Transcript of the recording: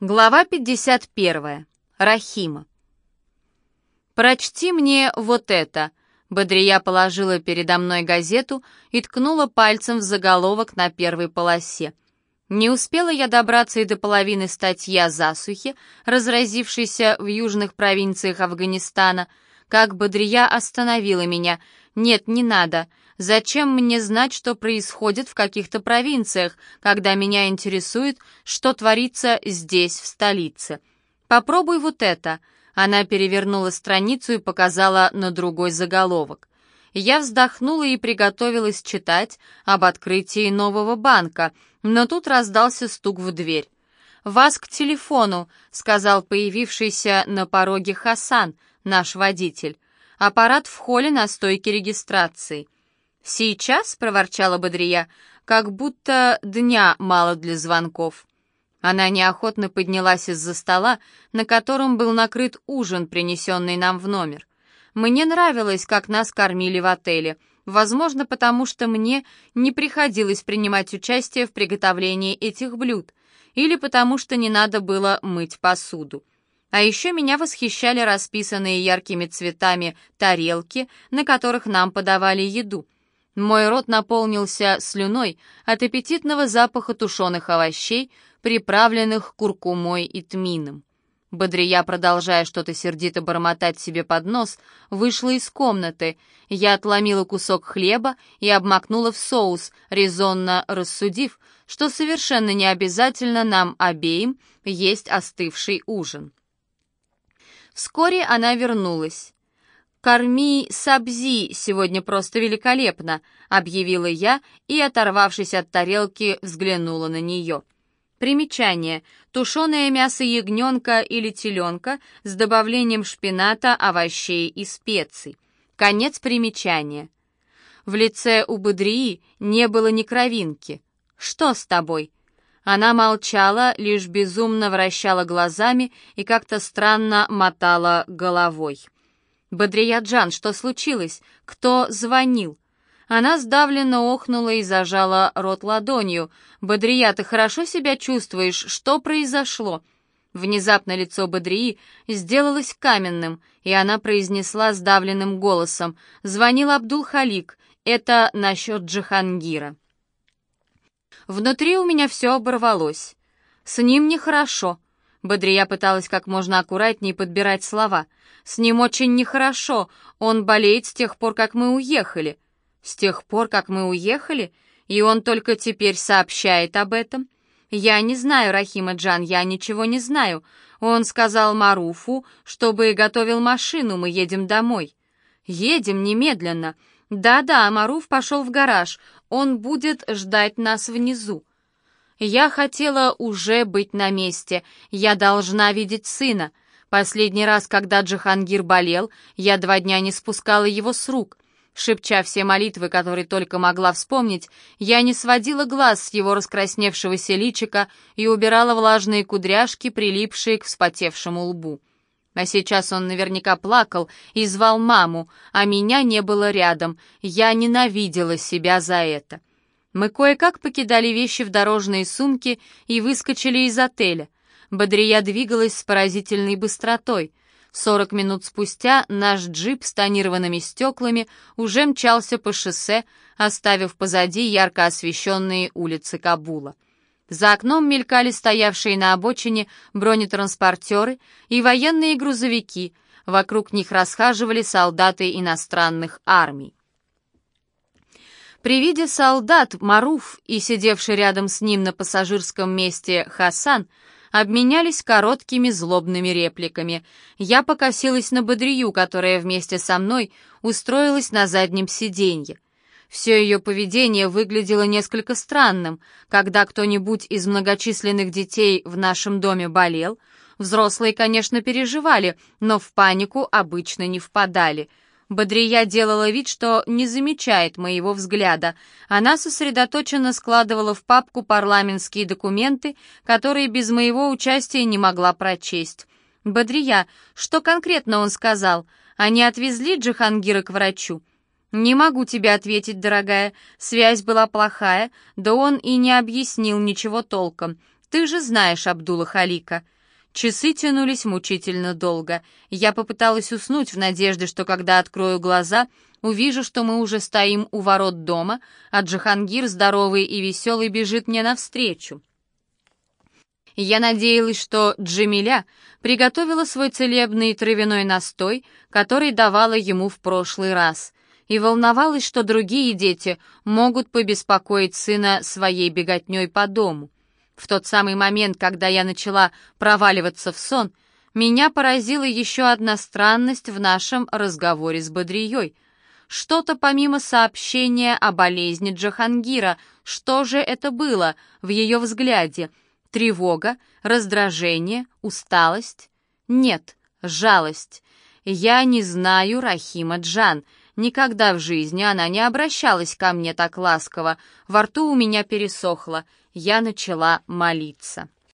Глава 51. Рахима. «Прочти мне вот это», — Бодрия положила передо мной газету и ткнула пальцем в заголовок на первой полосе. Не успела я добраться и до половины статьи о засухе, разразившейся в южных провинциях Афганистана, как Бодрия остановила меня. «Нет, не надо. Зачем мне знать, что происходит в каких-то провинциях, когда меня интересует, что творится здесь, в столице? Попробуй вот это. Она перевернула страницу и показала на другой заголовок. Я вздохнула и приготовилась читать об открытии нового банка, но тут раздался стук в дверь. «Вас к телефону», — сказал появившийся на пороге Хасан, наш водитель. «Аппарат в холле на стойке регистрации». «Сейчас?» — проворчала Бодрия, «как будто дня мало для звонков». Она неохотно поднялась из-за стола, на котором был накрыт ужин, принесенный нам в номер. Мне нравилось, как нас кормили в отеле, возможно, потому что мне не приходилось принимать участие в приготовлении этих блюд, или потому что не надо было мыть посуду. А еще меня восхищали расписанные яркими цветами тарелки, на которых нам подавали еду — мой рот наполнился слюной от аппетитного запаха тушеных овощей, приправленных куркумой и тмином. Бодрия, продолжая что-то сердито бормотать себе под нос, вышла из комнаты. Я отломила кусок хлеба и обмакнула в соус, резонно рассудив, что совершенно не обязательно нам обеим есть остывший ужин. Вскоре она вернулась. «Корми сабзи сегодня просто великолепно», — объявила я и, оторвавшись от тарелки, взглянула на нее. Примечание. Тушеное мясо ягненка или теленка с добавлением шпината, овощей и специй. Конец примечания. В лице у Бодрии не было ни кровинки. «Что с тобой?» Она молчала, лишь безумно вращала глазами и как-то странно мотала головой. «Бодрияджан, что случилось? Кто звонил?» Она сдавленно охнула и зажала рот ладонью. «Бодрия, ты хорошо себя чувствуешь? Что произошло?» Внезапно лицо Бодрии сделалось каменным, и она произнесла сдавленным голосом. «Звонил Абдул-Халик. Это насчет Джихангира». Внутри у меня все оборвалось. «С ним нехорошо», Бодрия пыталась как можно аккуратнее подбирать слова. «С ним очень нехорошо. Он болеет с тех пор, как мы уехали». «С тех пор, как мы уехали? И он только теперь сообщает об этом?» «Я не знаю, Рахима Джан, я ничего не знаю. Он сказал Маруфу, чтобы готовил машину, мы едем домой». «Едем немедленно». «Да-да, Маруф пошел в гараж. Он будет ждать нас внизу». Я хотела уже быть на месте. Я должна видеть сына. Последний раз, когда Джахангир болел, я два дня не спускала его с рук. Шепча все молитвы, которые только могла вспомнить, я не сводила глаз с его раскрасневшегося личика и убирала влажные кудряшки, прилипшие к вспотевшему лбу. А сейчас он наверняка плакал и звал маму, а меня не было рядом. Я ненавидела себя за это. Мы кое-как покидали вещи в дорожные сумки и выскочили из отеля. Бодрия двигалась с поразительной быстротой. Сорок минут спустя наш джип с тонированными стеклами уже мчался по шоссе, оставив позади ярко освещенные улицы Кабула. За окном мелькали стоявшие на обочине бронетранспортеры и военные грузовики, вокруг них расхаживали солдаты иностранных армий. При виде солдат Маруф и сидевший рядом с ним на пассажирском месте Хасан обменялись короткими злобными репликами. Я покосилась на Бодрию, которая вместе со мной устроилась на заднем сиденье. Все ее поведение выглядело несколько странным. Когда кто-нибудь из многочисленных детей в нашем доме болел, взрослые, конечно, переживали, но в панику обычно не впадали — Бодрия делала вид, что не замечает моего взгляда. Она сосредоточенно складывала в папку парламентские документы, которые без моего участия не могла прочесть. «Бодрия, что конкретно он сказал? Они отвезли Джихангира к врачу?» «Не могу тебе ответить, дорогая. Связь была плохая, да он и не объяснил ничего толком. Ты же знаешь Абдула Халика». Часы тянулись мучительно долго. Я попыталась уснуть в надежде, что когда открою глаза, увижу, что мы уже стоим у ворот дома, а Джахангир, здоровый и веселый, бежит мне навстречу. Я надеялась, что Джамиля приготовила свой целебный травяной настой, который давала ему в прошлый раз, и волновалась, что другие дети могут побеспокоить сына своей беготней по дому. В тот самый момент, когда я начала проваливаться в сон, меня поразила еще одна странность в нашем разговоре с Бодрией. Что-то помимо сообщения о болезни Джахангира, что же это было в ее взгляде? Тревога, раздражение, усталость? Нет, жалость. Я не знаю Рахима Джан. Никогда в жизни она не обращалась ко мне так ласково. Во рту у меня пересохло я начала молиться.